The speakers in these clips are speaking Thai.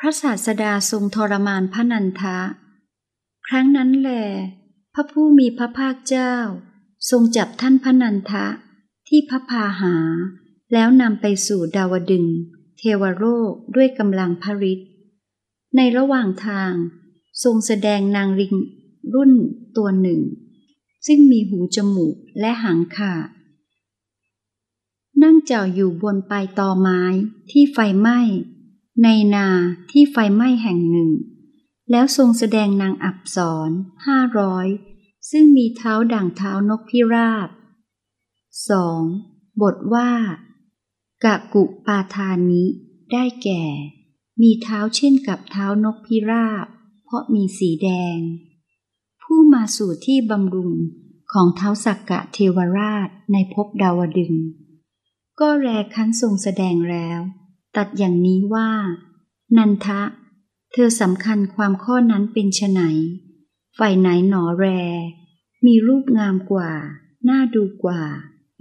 พระศาสดาทรงทรมานพระนันทะ ครั้งนั้นแหลพระผู้มีพระภาคเจ้า ทรงจับท่านพระนันทะที่พระพาหา แล้วนำไปสู่ดาวดึง เทวโลกด้วยกำลังพริษในระหว่างทาง ทรงแสดงนางลิงรุ่นตัวหนึ่ง ซึ่งมีหูจมูกและหางขาดนั่งเจ้าอยู่บนปลายตอไม้ที่ไฟไหม้ ในนาที่ไฟไหม้แห่งหนึ่ง แล้วทรงแสดงนางอับสรห้าร้อยซึ่งมีเท้าด่างเท้านกพิราบสองบทว่ากะกุปาทานิได้แก่ มีเท้าเช่นกับเท้านกพิราบ เพราะมีสีแดง ผู้มาสู่ที่บำรุงของเท้าสักกะเทวราชในภพดาวดึง ก็แรคันทรงแสดงแล้ว ตัดอย่างนี้ว่า นันทะ เธอสำคัญความข้อนั้นเป็นไฉนฝ่ายไหนหนอแร มีรูปงามกว่า น่าดูกว่า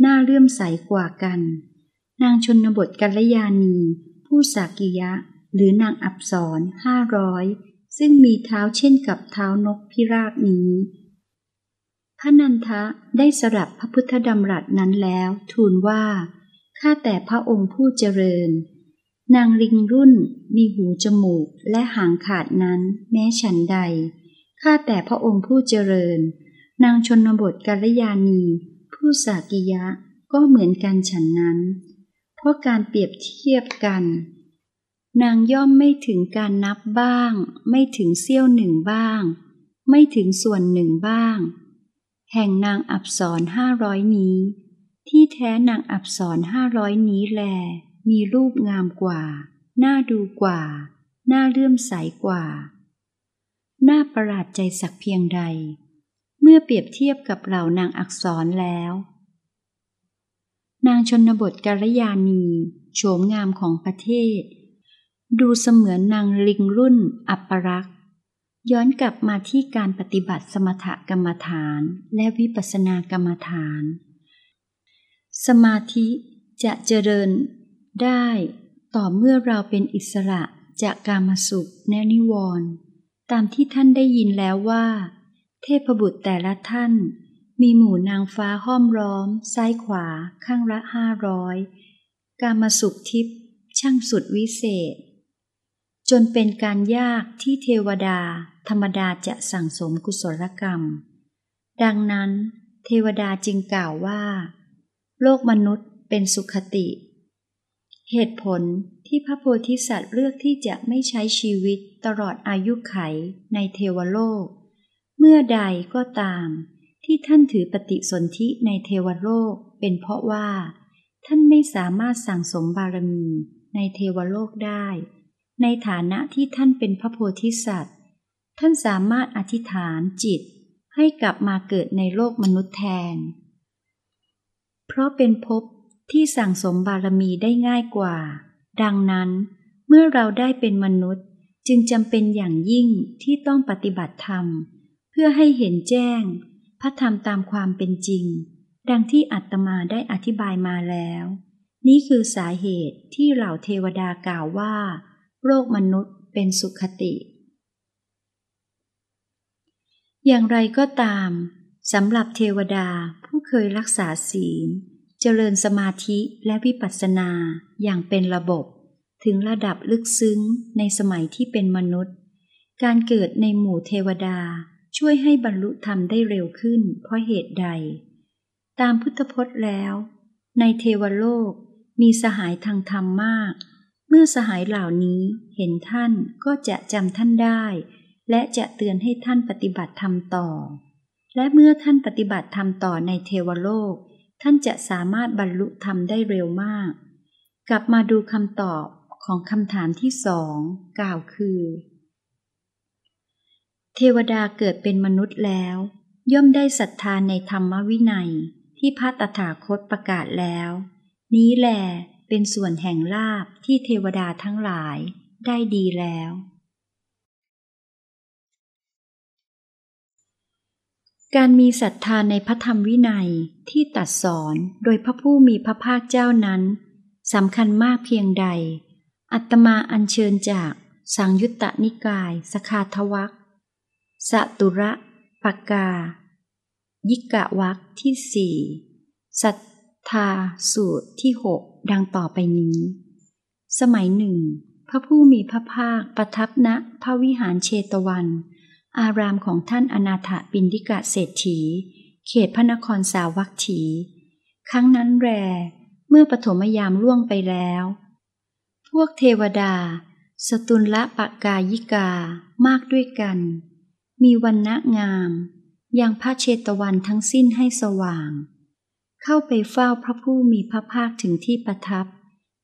น่าเลื่อมใสกว่ากัน นางชนบทกัลยาณี ผู้สากิยะ หรือนางอับสรห้าร้อยซึ่งมีเท้าเช่นกับเท้านกพิราบนี้พระนันทะได้สลับพระพุทธดำรัสนั้นแล้ว ทูลว่า ข้าแต่พระองค์ผู้เจริญ นางลิงรุ่นมีหูจมูกและหางขาดนั้นแม้ฉันใด ข้าแต่พระองค์ผู้เจริญ นางชนบทกัลยาณี ผู้สากิยะก็เหมือนกันฉันนั้น เพราะการเปรียบเทียบกัน นางย่อมไม่ถึงการนับบ้าง ไม่ถึงเสี้ยวหนึ่งบ้าง ไม่ถึงส่วนหนึ่งบ้าง แห่งนางอับสรห้าร้อยนี้ ที่แท้นางอับสรห้าร้อยนี้แล มีรูปงามกว่า น่าดูกว่า น่าเลื่อมใสกว่า น่าประหลาดใจสักเพียงใด เมื่อเปรียบเทียบกับเหล่านางอักษรแล้ว นางชนบทกาลยานีโฉมงามของประเทศ ดูเสมือนนางลิงรุ่นอัปปรักษ์ย้อนกลับมาที่การปฏิบัติสมถกรรมฐานและวิปัสสนากรรมฐาน สมาธิจะเจริญ ได้ต่อเมื่อเราเป็นอิสระจากกามสุขและนิวรณ์ตามที่ท่านได้ยินแล้วว่า เทพบุตรแต่ละท่าน มีหมู่นางฟ้าห้อมล้อม ซ้ายขวาข้างละห้าร้อยกามสุขทิพย์ช่างสุดวิเศษ จนเป็นการยากที่เทวดา ธรรมดาจะสั่งสมกุศลกรรม ดังนั้น เทวดาจึงกล่าวว่า โลกมนุษย์เป็นสุขติ เหตุผลที่พระโพธิสัตว์เลือกที่จะไม่ใช้ชีวิตตลอดอายุไขในเทวโลก เมื่อใดก็ตาม ที่ท่านถือปฏิสนธิในเทวโลกเป็นเพราะว่า ท่านไม่สามารถสั่งสมบารมีในเทวโลกได้ ในฐานะที่ท่านเป็นพระโพธิสัตว์ ท่านสามารถอธิษฐานจิตให้กลับมาเกิดในโลกมนุษย์แทน เพราะเป็นภพ ที่สั่งสมบารมีได้ง่ายกว่า ดังนั้น เมื่อเราได้เป็นมนุษย์จึงจำเป็นอย่างยิ่งที่ต้องปฏิบัติธรรม เพื่อให้เห็นแจ้ง พระธรรมตามความเป็นจริง ดังที่อัตมาได้อธิบายมาแล้ว นี่คือสาเหตุที่เหล่าเทวดากล่าวว่า โลกมนุษย์เป็นสุขติ อย่างไรก็ตามสำหรับเทวดาผู้เคยรักษาศีล เจริญสมาธิและวิปัสสนาอย่างเป็นระบบ ถึงระดับลึกซึ้งในสมัยที่เป็นมนุษย์ การเกิดในหมู่เทวดาช่วยให้บรรลุธรรมได้เร็วขึ้นเพราะเหตุใด ตามพุทธพจน์แล้ว ในเทวโลกมีสหายทางธรรมมาก เมื่อสหายเหล่านี้เห็นท่านก็จะจำท่านได้ และจะเตือนให้ท่านปฏิบัติธรรมต่อ และเมื่อท่านปฏิบัติธรรมต่อในเทวโลก ท่านจะสามารถบรรลุธรรมได้เร็วมาก กลับมาดูคำตอบของคำถามที่สองกล่าวคือ เทวดาเกิดเป็นมนุษย์แล้ว ย่อมได้ศรัทธาในธรรมวินัยที่พระตถาคตประกาศแล้ว นี้แหลเป็นส่วนแห่งลาบที่เทวดาทั้งหลายได้ดีแล้ว การมีศรัทธาในพระธรรมวินัยที่ตัดสอนโดยพระผู้มีพระภาคเจ้านั้นสำคัญมากเพียงใด อัตมาอัญเชิญจากสังยุตตนิกาย สคาทวักสตุระปากกา ยิกะวักที่สี่สัทธาสูตรที่หกดังต่อไปนี้ สมัยหนึ่ง พระผู้มีพระภาคประทับณพระวิหารเชตวัน อารามของท่านอนาถปินดิกะเศรษฐี เขตพระนครสาวัคถี ครั้งนั้นแรเมื่อปฐมยามล่วงไปแล้ว พวกเทวดา สตุลละปะกายิกามากด้วยกัน มีวันณะงาม ยังพระเชตวันทั้งสิ้นให้สว่าง เข้าไปเฝ้าพระผู้มีพระภาคถึงที่ประทับ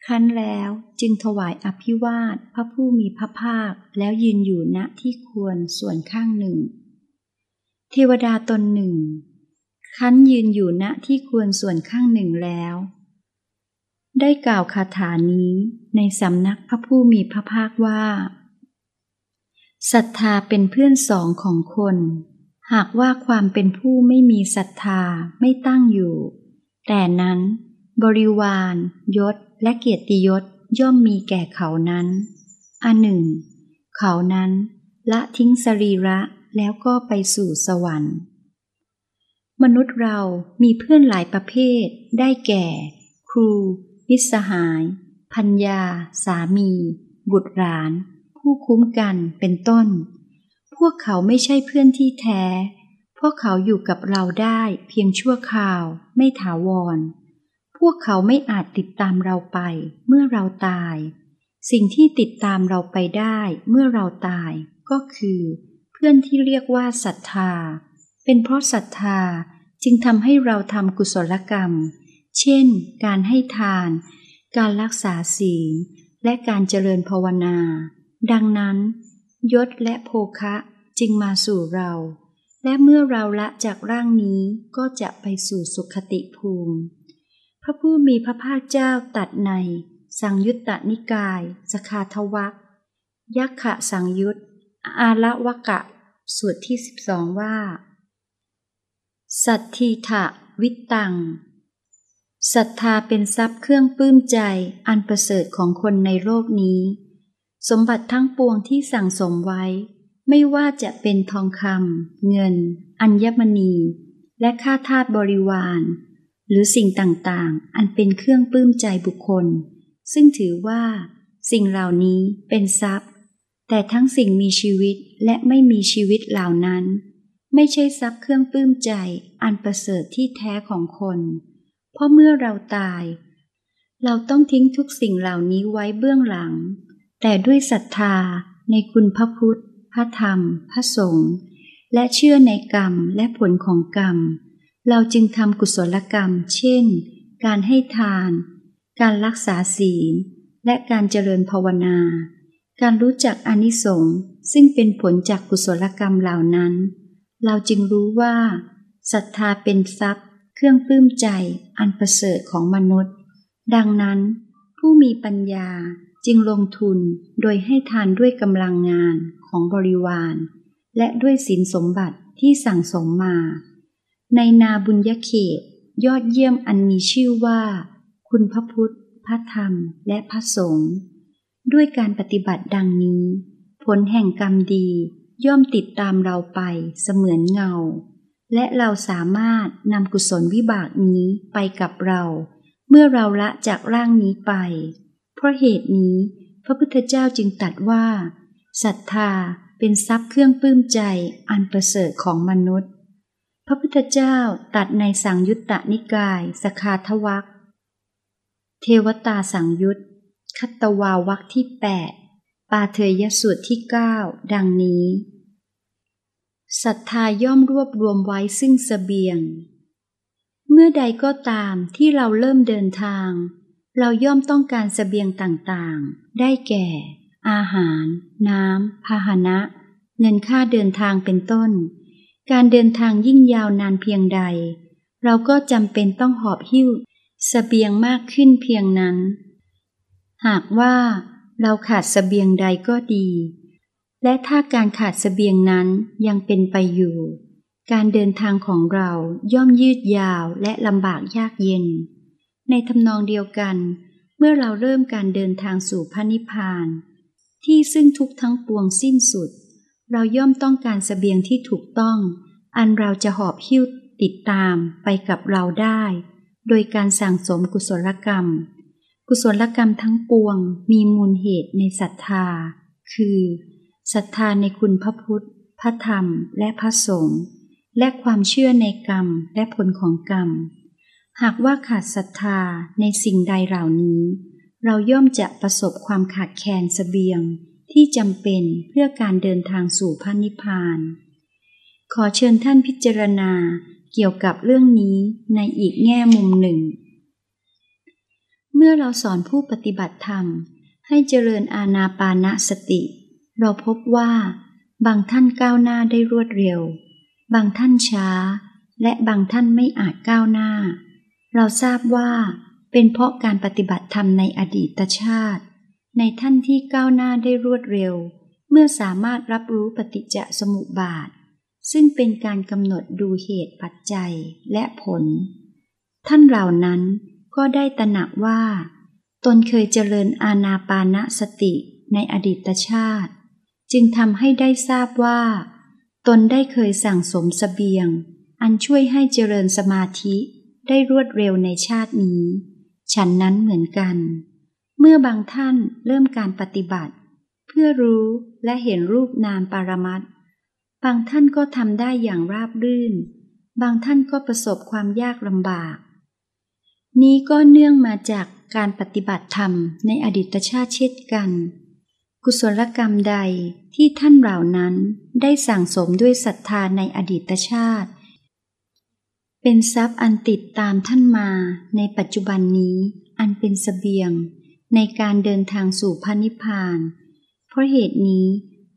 ครั้นแล้วจึงถวายอภิวาทพระผู้มีพระภาคแล้วยืนอยู่ณที่ควรส่วนข้างหนึ่ง เทวดาตนหนึ่งคันยืนอยู่ณที่ควรส่วนข้างหนึ่งแล้ว ได้กล่าวคาถานี้ในสำนักพระผู้มีพระภาคว่าศรัทธาเป็นเพื่อนสองของคน หากว่าความเป็นผู้ไม่มีศรัทธาไม่ตั้งอยู่ แต่นั้น บริวาร ยศ และเกียรติยศย่อมมีแก่เขานั้น อันหนึ่ง เขานั้นละทิ้งสรีระแล้วก็ไปสู่สวรรค์ มนุษย์เรามีเพื่อนหลายประเภท ได้แก่ ครูมิสหาย พัญญา สามี บุตรหลาน ผู้คุ้มกันเป็นต้น พวกเขาไม่ใช่เพื่อนที่แท้ พวกเขาอยู่กับเราได้เพียงชั่วคราวไม่ถาวร วกเขาไม่อาจติดตามเราไป เมื่อเราตาย สิ่งที่ติดตามเราไปได้เมื่อเราตาย ก็คือ เพื่อนที่เรียกว่าศรัทธา เป็นเพราะศรัทธาจึงทำให้เราทำกุศลกรรม เช่น การให้ทาน การรักษาศีล และการเจริญภาวนา ดังนั้น ยศและโภคะจึงมาสู่เรา และเมื่อเราละจากร่างนี้ก็จะไปสู่สุขติภูมิ พระผู้มีพระภาคเจ้าตัดใน สังยุตตนิกาย สคาทวักยักขะสังยุตอาละวะกะสูตรที่สิบสองว่า สัตทีถะวิตังศรัทธาเป็นทรัพย์เครื่องปลื้มใจอันประเสริฐของคนในโลกนี้ สมบัติทั้งปวงที่สั่งสมไว้ ไม่ว่าจะเป็นทองคำเงิน อัญมณี และค่าทาสบริวาร หรือสิ่งต่างๆ อันเป็นเครื่องปลื้มใจบุคคล ซึ่งถือว่า สิ่งเหล่านี้เป็นทรัพย์ แต่ทั้งสิ่งมีชีวิตและไม่มีชีวิตเหล่านั้น ไม่ใช่ทรัพย์เครื่องปลื้มใจอันประเสริฐที่แท้ของคน เพราะเมื่อเราตาย เราต้องทิ้งทุกสิ่งเหล่านี้ไว้เบื้องหลัง แต่ด้วยศรัทธาในคุณพระพุทธ พระธรรม พระสงฆ์และเชื่อในกรรมและผลของกรรม เราจึงทำกุศลกรรม เช่น การให้ทาน การรักษาศีล และการเจริญภาวนา การรู้จักอนิสงส์ซึ่งเป็นผลจากกุศลกรรมเหล่านั้น เราจึงรู้ว่าศรัทธาเป็นทรัพย์ เครื่องปลื้มใจอันประเสริฐของมนุษย์ ดังนั้น ผู้มีปัญญาจึงลงทุนโดยให้ทานด้วยกำลังงานของบริวาร และด้วยสินสมบัติที่สั่งสมมา ในนาบุญยเขต ยอดเยี่ยมอันมีชื่อว่า คุณพระพุทธ พระธรรม และพระสงฆ์ด้วยการปฏิบัติดังนี้ ผลแห่งกรรมดีย่อมติดตามเราไปเสมือนเงา และเราสามารถนำกุศลวิบากนี้ไปกับเรา เมื่อเราละจากร่างนี้ไป เพราะเหตุนี้ พระพุทธเจ้าจึงตัดว่าศรัทธาเป็นทรัพย์เครื่องปลื้มใจอันประเสริฐของมนุษย์ พระพุทธเจ้าตัดในสังยุตตนิกายสคาทวักเทวตาสังยุตคัตวาวักที่แปดปาเทยสูตรที่เก้าดังนี้ศรัทธาย่อมรวบรวมไว้ซึ่งสเสบียง เมื่อใดก็ตามที่เราเริ่มเดินทาง เราย่อมต้องการสเสบียงต่างๆ ได้แก่ อาหาร น้ำ พาหนะ เงินค่าเดินทางเป็นต้น การเดินทางยิ่งยาวนานเพียงใด เราก็จำเป็นต้องหอบหิ้วสเสบียงมากขึ้นเพียงนั้น หากว่าเราขาดสเสบียงใดก็ดี และถ้าการขาดสเสบียงนั้นยังเป็นไปอยู่ การเดินทางของเราย่อมยืดยาวและลำบากยากเย็น ในทำนองเดียวกัน เมื่อเราเริ่มการเดินทางสู่พระนิพพาน ที่ซึ่งทุกทั้งปวงสิ้นสุด เราย่อมต้องการสเสบียงที่ถูกต้อง อันเราจะหอบหิ้วติดตามไปกับเราได้ โดยการสั่งสมกุศลกรรม กุศลกรรมทั้งปวงมีมูลเหตุในศรัทธา คือศรัทธาในคุณพระพุทธ พระธรรม และพระสงฆ์ และความเชื่อในกรรมและผลของกรรม หากว่าขาดศรัทธาในสิ่งใดเหล่านี้ เราย่อมจะประสบความขาดแคลนสเสบียง ที่จำเป็นเพื่อการเดินทางสู่พระนิพพาน ขอเชิญท่านพิจารณาเกี่ยวกับเรื่องนี้ในอีกแง่มุมหนึ่ง เมื่อเราสอนผู้ปฏิบัติธรรม ให้เจริญอาณาปานสติ เราพบว่า บางท่านก้าวหน้าได้รวดเร็ว บางท่านช้า และบางท่านไม่อาจก้าวหน้า เราทราบว่าเป็นเพราะการปฏิบัติธรรมในอดีตชาติ ในท่านที่ก้าวหน้าได้รวดเร็ว เมื่อสามารถรับรู้ปฏิจจสมุปบาท ซึ่งเป็นการกำหนดดูเหตุปัจจัยและผล ท่านเหล่านั้นก็ได้ตระหนักว่า ตนเคยเจริญอาณาปานสติในอดีตชาติ จึงทำให้ได้ทราบว่า ตนได้เคยสั่งสมสเสบียง อันช่วยให้เจริญสมาธิได้รวดเร็วในชาตินี้ ฉันนั้นเหมือนกัน เมื่อบางท่านเริ่มการปฏิบัติ เพื่อรู้และเห็นรูปนามปารมัตบางท่านก็ทำได้อย่างราบรื่น บางท่านก็ประสบความยากลำบาก นี้ก็เนื่องมาจากการปฏิบัติธรรมในอดีตชาติเช่นกัน กุศลกรรมใดที่ท่านเหล่านั้นได้สั่งสมด้วยศรัทธาในอดีตชาติ เป็นทรัพย์อันติดตามท่านมาในปัจจุบันนี้อันเป็นสเสบียง ในการเดินทางสู่พระนิพพาน เพราะเหตุนี้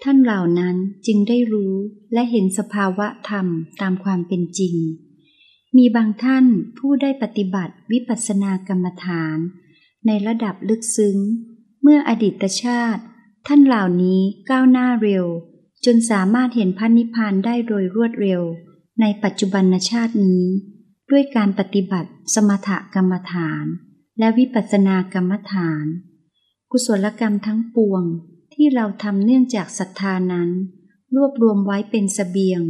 ท่านเหล่านั้นจึงได้รู้และเห็นสภาวะธรรมตามความเป็นจริง มีบางท่านผู้ได้ปฏิบัติวิปัสสนากรรมฐาน ในระดับลึกซึ้ง เมื่ออดีตชาติ ท่านเหล่านี้ก้าวหน้าเร็ว จนสามารถเห็นพันนิพพานได้โดยรวดเร็ว ในปัจจุบันชาตินี้ ด้วยการปฏิบัติสมถกรรมฐาน และวิปัสสนากรรมฐาน กุศลกรรมทั้งปวงที่เราทำเนื่องจากศรัทธานั้น รวบรวมไว้เป็นสเสบียง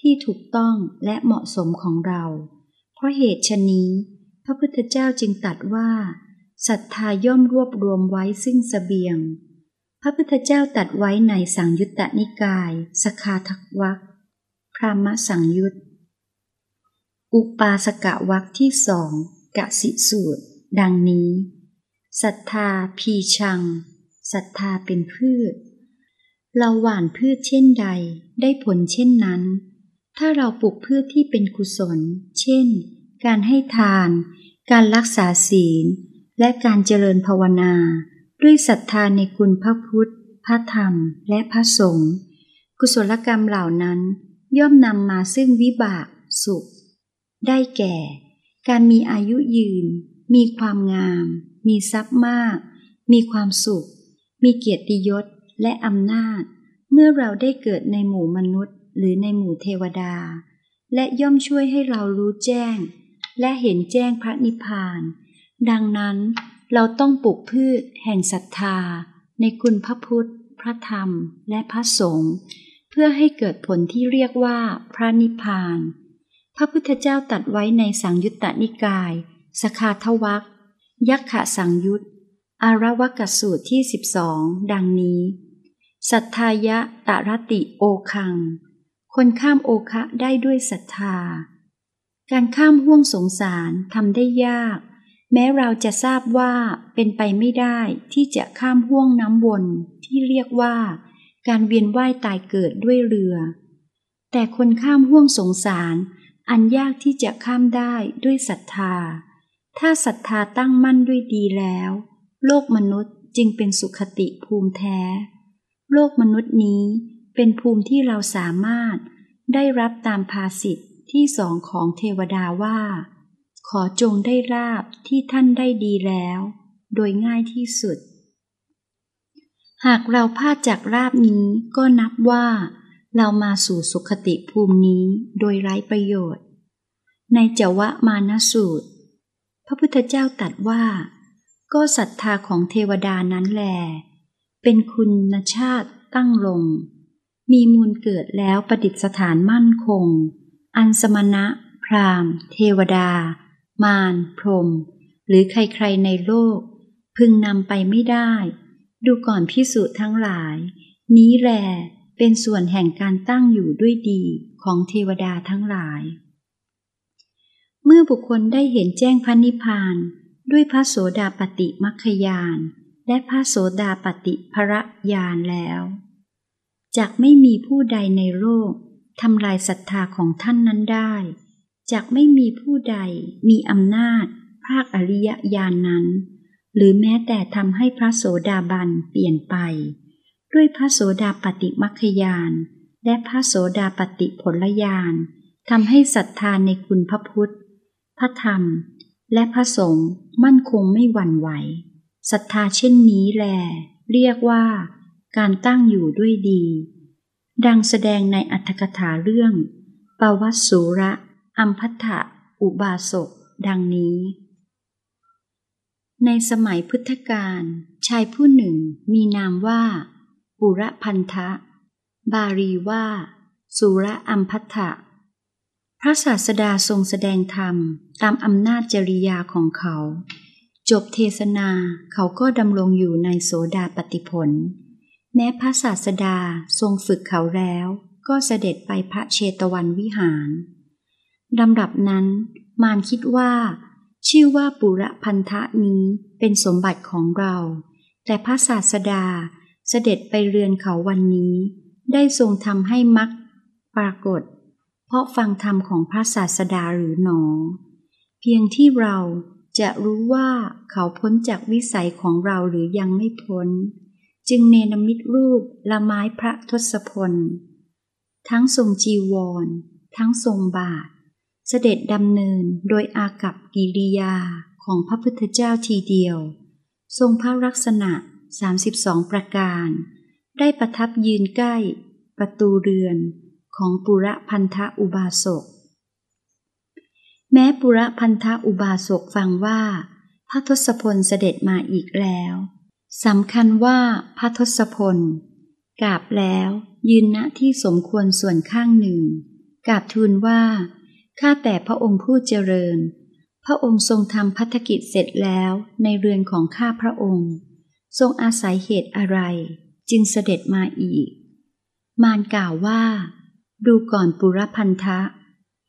ที่ถูกต้องและเหมาะสมของเรา เพราะเหตุชนี้ พระพุทธเจ้าจึงตัดว่าศรัทธาย่อมรวบรวมไว้ซึ่งสเสบียง พระพุทธเจ้าตัดไว้ในสังยุตตนิกาย สคาทักวักพรามสังยุต อุปาสกะวักที่สองกะสิสูตร ดังนี้ศรัทธาพีชังศรัทธาเป็นพืช เราหว่านพืชเช่นใดได้ผลเช่นนั้น ถ้าเราปลูกพืชที่เป็นกุศล เช่น การให้ทาน การรักษาศีล และการเจริญภาวนา ด้วยศรัทธาในคุณพระพุทธ พระธรรม และพระสงฆ์ กุศลกรรมเหล่านั้นย่อมนำมาซึ่งวิบากสุข ได้แก่ การมีอายุยืน มีความงาม มีทรัพย์มาก มีความสุข มีเกียรติยศและอำนาจ เมื่อเราได้เกิดในหมู่มนุษย์ หรือในหมู่เทวดา และย่อมช่วยให้เรารู้แจ้ง และเห็นแจ้งพระนิพพาน ดังนั้นเราต้องปลูกพืชแห่งศรัทธา ในคุณพระพุทธ พระธรรม และพระสงฆ์เพื่อให้เกิดผลที่เรียกว่าพระนิพพาน พระพุทธเจ้าตัดไว้ในสังยุตตนิกาย สคาทวักยักขะสังยุตอารวกสูตรที่สิบสองดังนี้ สัทธายะตรติโอคัง คนข้ามโอคะได้ด้วยศรัทธา การข้ามห่วงสงสารทำได้ยาก แม้เราจะทราบว่าเป็นไปไม่ได้ที่จะข้ามห่วงน้ำวนที่เรียกว่า การเวียนว่ายตายเกิดด้วยเรือ แต่คนข้ามห่วงสงสาร อันยากที่จะข้ามได้ด้วยศรัทธา ถ้าศรัทธาตั้งมั่นด้วยดีแล้ว โลกมนุษย์จึงเป็นสุขติภูมิแท้ โลกมนุษย์นี้เป็นภูมิที่เราสามารถได้รับตามภาสิทธิ์ที่สองของเทวดาว่า ขอจงได้ราบที่ท่านได้ดีแล้ว โดยง่ายที่สุด หากเราพลาดจากราบนี้ก็นับว่า เรามาสู่สุขติภูมินี้โดยไร้ประโยชน์ ในจวะมานสูตร ระพุทธเจ้าตรัสว่า ก็ศรัทธาของเทวดานั้นแล เป็นคุณชาติตั้งลง มีมูลเกิดแล้วประดิษฐานมั่นคง อันสมณะ พรามเทวดา มารพรม หรือใครๆในโลก พึงนำไปไม่ได้ ดูก่อนพิสูจน์ทั้งหลาย นี้แหลเป็นส่วนแห่งการตั้งอยู่ด้วยดีของเทวดาทั้งหลาย เมื่อบุคคลได้เห็นแจ้งพระนิพพาน ด้วยพระโสดาปติมัคคยาน และพระโสดาปติภรยานแล้วจากไม่มีผู้ใดในโลกทำลายศรัทธาของท่านนั้นได้จากไม่มีผู้ใดมีอำนาจ ภาคอริยญาณนนั้น หรือแม้แต่ทำให้พระโสดาบันเปลี่ยนไป ด้วยพระโสดาปติมัคคยาน และพระโสดาปติผลญาณทำให้ศรัทธาในคุณพระพุทธ พระธรรม และพระสงฆ์มั่นคงไม่หวั่นไหวศรัทธาเช่นนี้แล เรียกว่าการตั้งอยู่ด้วยดี ดังแสดงในอัตถกถาเรื่อง ปวัสสุระอัมพัทธะอุบาสกดังนี้ ในสมัยพุทธกาลชายผู้หนึ่งมีนามว่า ปุระพันธะ บาลีว่า สุระอัมพัทธะ พระศาสดาทรงแสดงธรรมตามอำนาจจริยาของเขา จบเทศนาเขาก็ดำรงอยู่ในโสดาปติผล แม้พระศาสดาทรงฝึกเขาแล้ว ก็เสด็จไปพระเชตวันวิหารลำดับนั้น มารคิดว่า ชื่อว่าปุระพันธะนี้เป็นสมบัติของเรา แต่พระศาสดาเสด็จไปเรือนเขาวันนี้ ได้ทรงทำให้มักปรากฏ เพราะฟังธรรมของพระศาสดาหรือหนอ เพียงที่เราจะรู้ว่าเขาพ้นจากวิสัยของเราหรือยังไม่พ้น จึงเนนมิตรรูปละไม้พระทศพล ทั้งทรงจีวร ทั้งทรงบาท เสด็จดำเนินโดยอากับกิริยาของพระพุทธเจ้าทีเดียว ทรงพระลักษณะ 32 ประการ ได้ประทับยืนใกล้ ประตูเรือน ของปุระพันธะอุบาสก แม้ปุระพันธะอุบาสกฟังว่าพระทศพลเสด็จมาอีกแล้วสำคัญว่าพระทศพลกราบแล้วยืนณที่สมควรส่วนข้างหนึ่งกราบทูลว่าข้าแต่พระองค์ผู้เจริญ พระองค์ทรงทำพัฒกิจเสร็จแล้วในเรือนของข้าพระองค์ ทรงอาศัยเหตุอะไร จึงเสด็จมาอีก มารกล่าวว่า ดูก่อนปุรพันธะ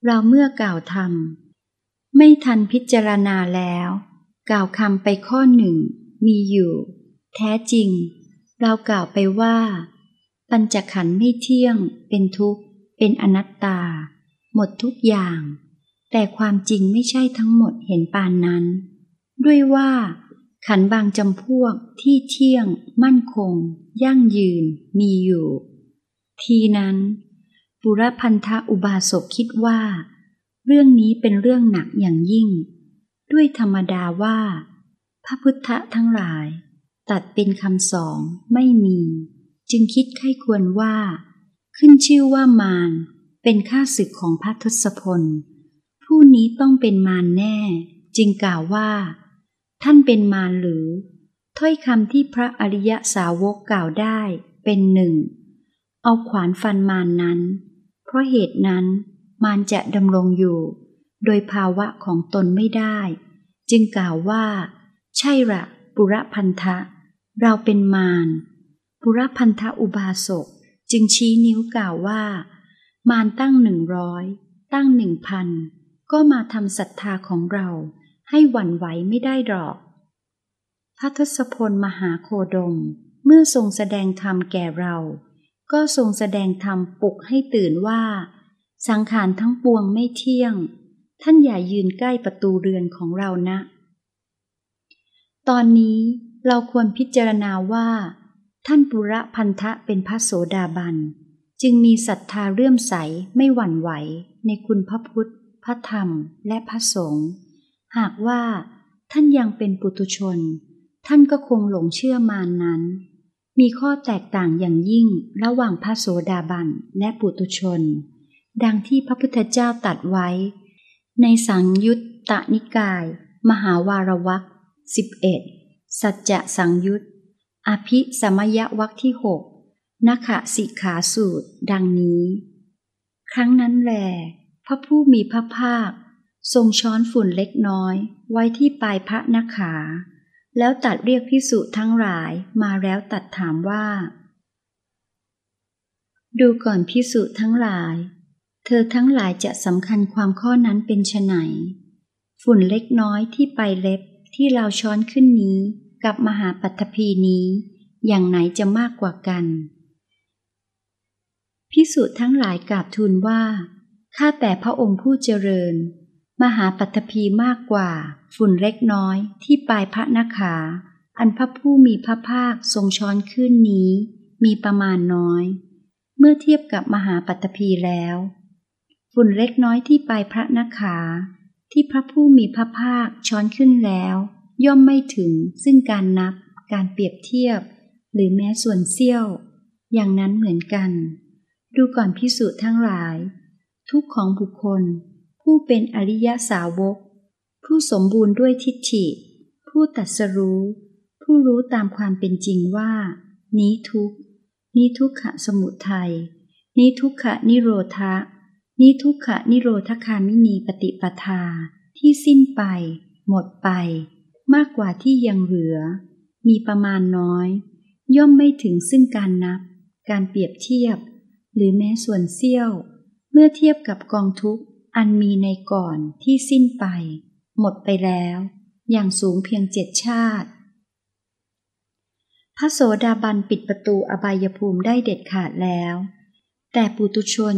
เราเมื่อกล่าวทำไม่ทันพิจารณาแล้ว กล่าวคำไปข้อหนึ่ง มีอยู่ แท้จริง เรากล่าวไปว่า ปัญจขันธ์ไม่เที่ยง เป็นทุกข์ เป็นอนัตตา หมดทุกอย่าง แต่ความจริงไม่ใช่ทั้งหมดเห็นปานนั้น ด้วยว่า ขันบางจำพวกที่เที่ยง มั่นคง ยั่งยืน มีอยู่ ทีนั้น ปุรพันธอุบาสกคิดว่า เรื่องนี้เป็นเรื่องหนักอย่างยิ่ง ด้วยธรรมดาว่า พระพุทธทั้งหลาย ตัดเป็นคำสองไม่มี จึงคิดไข้ควรว่า ขึ้นชื่อว่ามารเป็นข้าศึกของพระทศพล ผู้นี้ต้องเป็นมารแน่ จึงกล่าวว่า ท่านเป็นมารหรือ ถ้อยคำที่พระอริยสาวกกล่าวได้เป็นหนึ่ง เอาขวานฟันมารนนั้น เพราะเหตุนั้นมารจะดำรงอยู่ โดยภาวะของตนไม่ได้ จึงกล่าวว่า ใช่ละปุระพันธะ เราเป็นมารปุระพันธะอุบาสกจึงชี้นิ้วกล่าวว่า มารตั้งหนึ่งร้อยตั้งหนึ่งพันก็มาทำศรัทธาของเราให้หวั่นไหวไม่ได้หรอก พระทศพลมหาโคดม เมื่อทรงแสดงธรรมแก่เรา ก็ทรงแสดงธรรมปลุกให้ตื่นว่า สังขารทั้งปวงไม่เที่ยง ท่านอย่ายืนใกล้ประตูเรือนของเรานะ ตอนนี้เราควรพิจารณาว่า ท่านปุระพันธะเป็นพระโสดาบัน จึงมีศรัทธาเรื่อมใสไม่หวั่นไหวในคุณพระพุทธ พระธรรมและพระสงฆ์หากว่าท่านยังเป็นปุตุชน ท่านก็คงหลงเชื่อมานนั้น มีข้อแตกต่างอย่างยิ่งระหว่างพระโสดาบันและปุตุชน ดังที่พระพุทธเจ้าตัดไว้ ในสังยุตตนิกาย มหาวารวักสิบเอ็ดสัจจะสังยุตอภิสมยวักที่หกนักสิขาสูตร ดังนี้ ครั้งนั้นแล พระผู้มีพระภาค ทรงช้อนฝุ่นเล็กน้อยไว้ที่ปลายพระนาขา แล้วตัดเรียกพิสุทั้งหลายมาแล้วตัดถามว่า ดูก่อนพิสุทั้งหลาย เธอทั้งหลายจะสำคัญความข้อนั้นเป็นไฉนฝุ่นเล็กน้อยที่ไปเล็บที่เราช้อนขึ้นนี้กับมหาปัตภีนี้ อย่างไหนจะมากกว่ากัน พิสุทั้งหลายกราบทูลว่า ข้าแต่พระองค์ผู้เจริญ มหาปัตภีมากกว่า ฝุ่นเล็กน้อยที่ปลายพระนาขา อันพระผู้มีพระภาคทรงช้อนขึ้นนี้ มีประมาณน้อย เมื่อเทียบกับมหาปัตภีแล้ว ฝุ่นเล็กน้อยที่ปลายพระนาขา ที่พระผู้มีพระภาคช้อนขึ้นแล้ว ย่อมไม่ถึงซึ่งการนับ การเปรียบเทียบ หรือแม้ส่วนเสี้ยว อย่างนั้นเหมือนกัน ดูก่อนพิสูจน์ทั้งหลาย ทุกของบุคคล ผู้เป็นอริยสาวก ผู้สมบูรณ์ด้วยทิฏฐิ ผู้ตัดสรู้ ผู้รู้ตามความเป็นจริงว่า นี้ทุกนี้ทุกขะสมุทัยนี้ทุกขะนิโรธะนี้ทุกขะนิโรธคามินีปฏิปทา ที่สิ้นไป หมดไป มากกว่าที่ยังเหลือ มีประมาณน้อย ย่อมไม่ถึงซึ่งการนับ การเปรียบเทียบ หรือแม้ส่วนเสี้ยว เมื่อเทียบกับกองทุกข์ อันมีในก่อนที่สิ้นไป หมดไปแล้ว อย่างสูงเพียงเจ็ดชาติ พระโสดาบันปิดประตูอบายภูมิได้เด็ดขาดแล้ว แต่ปุตุชน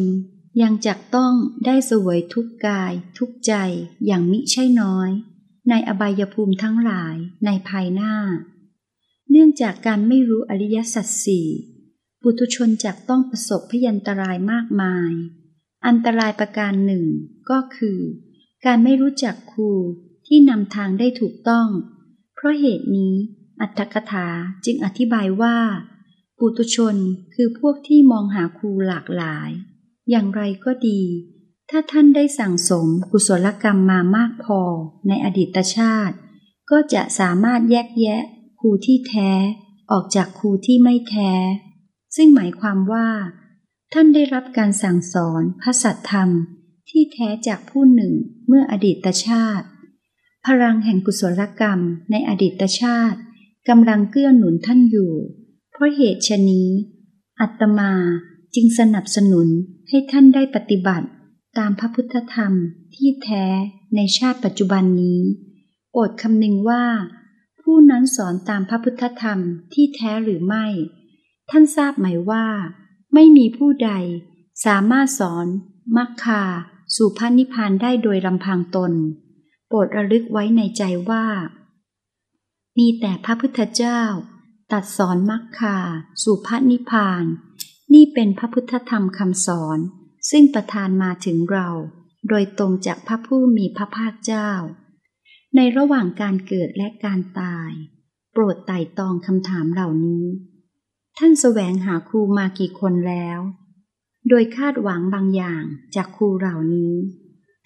ยังจักต้องได้สวยทุกกาย ทุกใจอย่างมิใช่น้อย ในอบายภูมิทั้งหลายในภายหน้า เนื่องจากการไม่รู้อริยสัจสี่ปุถุชนจักต้องประสบพยันตรายมากมาย อันตรายประการหนึ่งก็คือ การไม่รู้จักครูที่นำทางได้ถูกต้อง เพราะเหตุนี้อัตถกถาจึงอธิบายว่า ปุตุชนคือพวกที่มองหาครูหลากหลาย อย่างไรก็ดี ถ้าท่านได้สั่งสมกุศลกรรมมามากพอในอดีตชาติ ก็จะสามารถแยกแยะครูที่แท้ ออกจากครูที่ไม่แท้ ซึ่งหมายความว่า ท่านได้รับการสั่งสอนพระสัตธรรมที่แท้จากผู้หนึ่งเมื่ออดีตชาติ พลังแห่งกุศลกรรมในอดีตชาติกำลังเกื้อหนุนท่านอยู่ เพราะเหตุชนี้ อัตมาจึงสนับสนุนให้ท่านได้ปฏิบัติตามพระพุทธธรรมที่แท้ในชาติปัจจุบันนี้ โปรดคำนึงว่า ผู้นั้นสอนตามพระพุทธธรรมที่แท้หรือไม่ ท่านทราบไหมว่า ไม่มีผู้ใด สามารถสอนมัคคาสู่พระนิพพานได้โดยลำพังตน โปรดระลึกไว้ในใจว่า มีแต่พระพุทธเจ้า ตัดสอนมัคคาสู่พระนิพพาน นี่เป็นพระพุทธธรรมคำสอน ซึ่งประทานมาถึงเรา โดยตรงจากพระผู้มีพระภาคเจ้า ในระหว่างการเกิดและการตาย โปรดไต่ตองคำถามเหล่านี้ ท่านแสวงหาครูมากี่คนแล้ว โดยคาดหวังบางอย่างจากครูเหล่านี้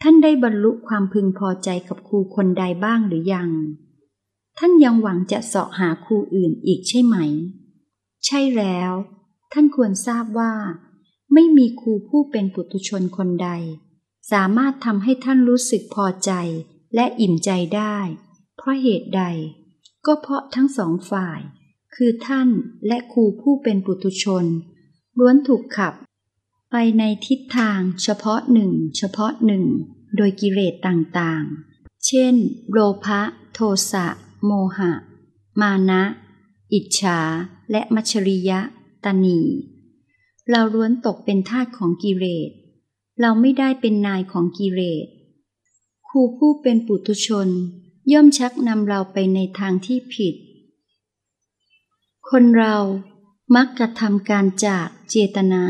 ท่านได้บรรลุความพึงพอใจกับครูคนใดบ้างหรือยัง ท่านยังหวังจะเสาะหาครูอื่นอีกใช่ไหม ใช่แล้ว ท่านควรทราบว่า ไม่มีครูผู้เป็นปุถุชนคนใด สามารถทำให้ท่านรู้สึกพอใจและอิ่มใจได้ เพราะเหตุใด ก็เพราะทั้งสองฝ่าย คือท่านและครูผู้เป็นปุถุชน ล้วนถูกขับ ไปในทิศทางเฉพาะหนึ่ง เฉพาะหนึ่ง โดยกิเลสต่างๆ เช่น โลภะโทสะ โมหะ มานะ อิจฉา และมัชริยะ ตนี เราล้วนตกเป็นทาสของกิเลส เราไม่ได้เป็นนายของกิเลส ครูผู้เป็นปุถุชน ย่อมชักนำเราไปในทางที่ผิด คนเรามักกระทำการจากเจตนา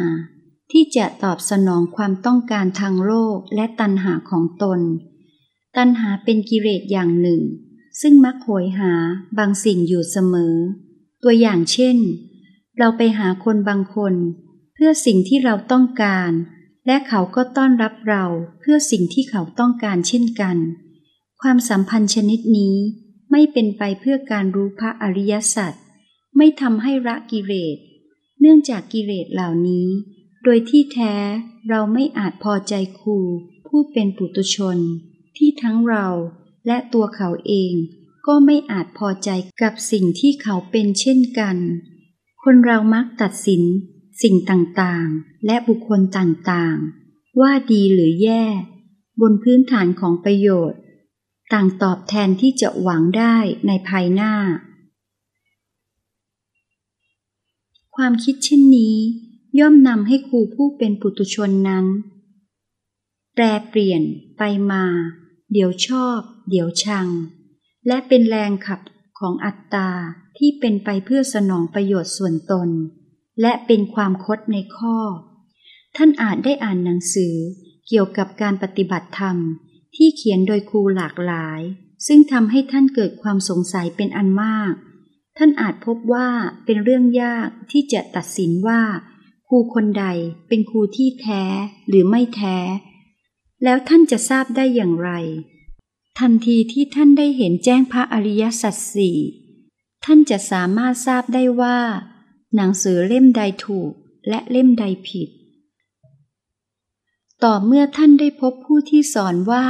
ที่จะตอบสนองความต้องการทางโลกและตัณหาของตน ตัณหาเป็นกิเลสอย่างหนึ่ง ซึ่งมักโหยหาบางสิ่งอยู่เสมอ ตัวอย่างเช่น เราไปหาคนบางคน เพื่อสิ่งที่เราต้องการ และเขาก็ต้อนรับเราเพื่อสิ่งที่เขาต้องการเช่นกัน ความสัมพันธ์ชนิดนี้ไม่เป็นไปเพื่อการรู้พระอริยสัจ ไม่ทำให้ละกิเลส เนื่องจากกิเลสเหล่านี้ โดยที่แท้เราไม่อาจพอใจครูผู้เป็นปุตุชน ที่ทั้งเราและตัวเขาเองก็ไม่อาจพอใจกับสิ่งที่เขาเป็นเช่นกัน คนเรามักตัดสินสิ่งต่างๆ และบุคคลต่างๆ ว่าดีหรือแย่ บนพื้นฐานของประโยชน์ ต่างตอบแทนที่จะหวังได้ในภายหน้า ความคิดเช่นนี้ ย่อมนำให้ครูผู้เป็นปุตุชนนั้น แปรเปลี่ยนไปมา เดี๋ยวชอบ เดี๋ยวชัง และเป็นแรงขับของอัตตาที่เป็นไปเพื่อสนองประโยชน์ส่วนตน และเป็นความคดในข้อ ท่านอาจได้อ่านหนังสือเกี่ยวกับการปฏิบัติธรรม ที่เขียนโดยครูหลากหลาย ซึ่งทำให้ท่านเกิดความสงสัยเป็นอันมาก ท่านอาจพบว่าเป็นเรื่องยากที่จะตัดสินว่า ครูคนใดเป็นครูที่แท้หรือไม่แท้ แล้วท่านจะทราบได้อย่างไร ทันทีที่ท่านได้เห็นแจ้งพระอริยสัจสี่ท่านจะสามารถทราบได้ว่า หนังสือเล่มใดถูกและเล่มใดผิด ต่อเมื่อท่านได้พบผู้ที่สอนว่า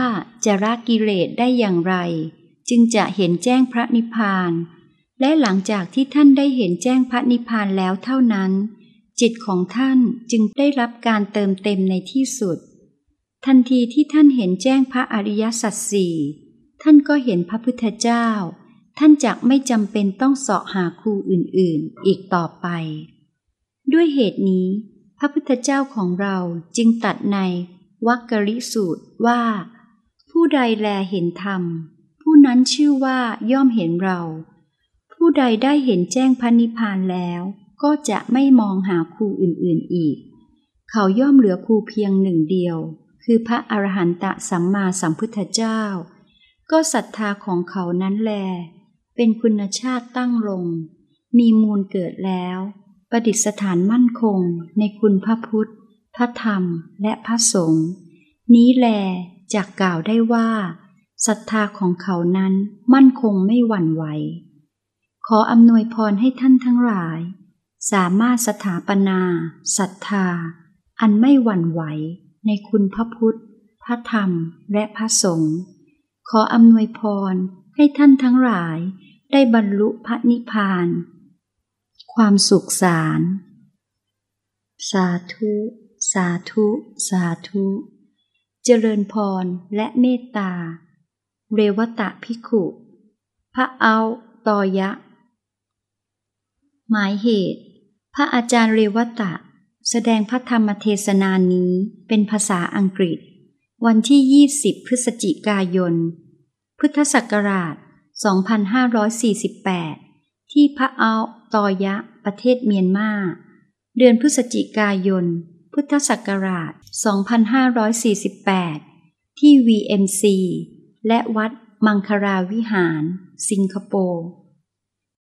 จะละกิเลสได้อย่างไร จึงจะเห็นแจ้งพระนิพพาน และหลังจากที่ท่านได้เห็นแจ้งพระนิพพานแล้วเท่านั้น จิตของท่านจึงได้รับการเติมเต็มในที่สุด ทันทีที่ท่านเห็นแจ้งพระอริยสัจสี่ท่านก็เห็นพระพุทธเจ้า ท่านจักไม่จำเป็นต้องเสาะหาครูอื่นๆ อีกต่อไป ด้วยเหตุนี้ พระพุทธเจ้าของเราจึงตัดในวักกริสูตรว่า ผู้ใดแลเห็นธรรม ผู้นั้นชื่อว่าย่อมเห็นเรา ผู้ใดได้เห็นแจ้งพระนิพพานแล้วก็จะไม่มองหาครูอื่นๆอีก เขาย่อมเหลือครูเพียงหนึ่งเดียว คือพระอรหันตสัมมาสัมพุทธเจ้า ก็ศรัทธาของเขานั้นแล เป็นคุณชาติตั้งลง มีมูลเกิดแล้ว ประดิษฐานมั่นคงในคุณพระพุทธ พระธรรม และพระสงฆ์ นี้แลจากกล่าวได้ว่าศรัทธาของเขานั้นมั่นคงไม่หวั่นไหว ขออำนวยพรให้ท่านทั้งหลาย สามารถสถาปนาศรัทธา อันไม่หวั่นไหวในคุณพระพุทธ พระธรรม และพระสงฆ์ ขออำนวยพรให้ท่านทั้งหลายได้บรรลุพระนิพพาน ความสุขสาร สาธุ สาธุ สาธุ เจริญพรและเมตตา เรวตะพิขุ พระเอาตอยะ หมายเหตุ พระอาจารย์เรวตะ แสดงพระธรรมเทศนานี้เป็นภาษาอังกฤษ วันที่ 20 พฤศจิกายน พุทธศักราช 2548 ที่พระอาตอยะประเทศเมียนมา เดือนพฤศจิกายน พุทธศักราช 2548 ที่ VMC และวัดมังคราวิหาร สิงคโปร์